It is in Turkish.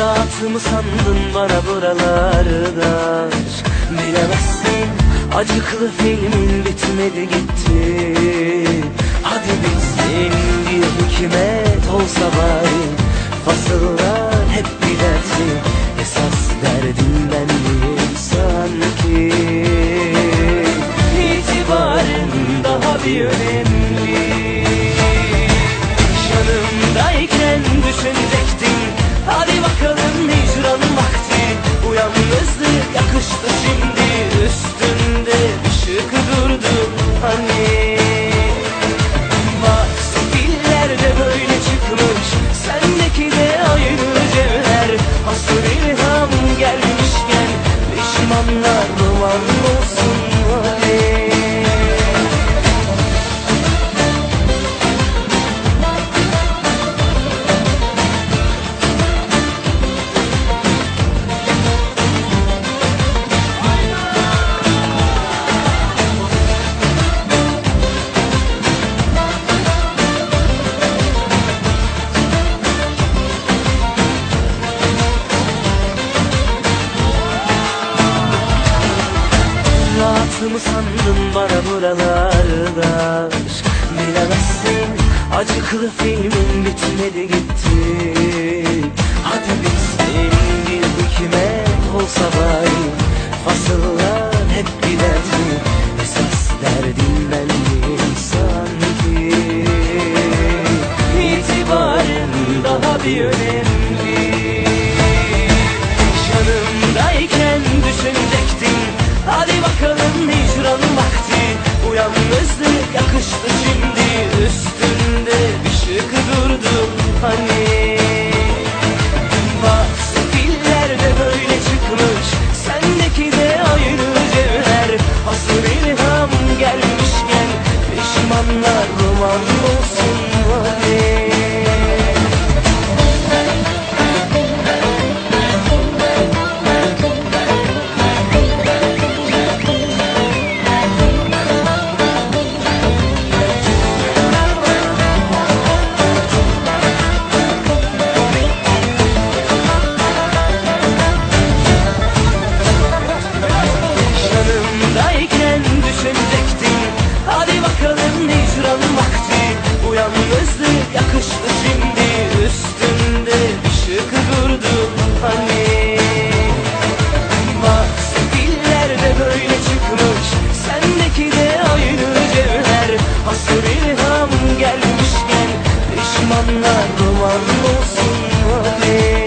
mı sandın bana buralarda. Aşk Bilemezsin acıklı filmin bitmedi gitti. Hadi bitsin bir hikmet olsa bari Fasıllar hep bir dertli gelmişken Pişmanlar duman olsun Rahat mı sandın bana buralarda. Aşk Bilemezsin acıklı filmin bitmedi gitti. Hadi bitsin bir hikmet olsa bari. Fasıllar hep bir dertli Esas derdim ben miyim sanki. İtibarın daha bir önemli Pişmanlar duman olsun hani ilham gelmişken Pişmanlar duman olsun hani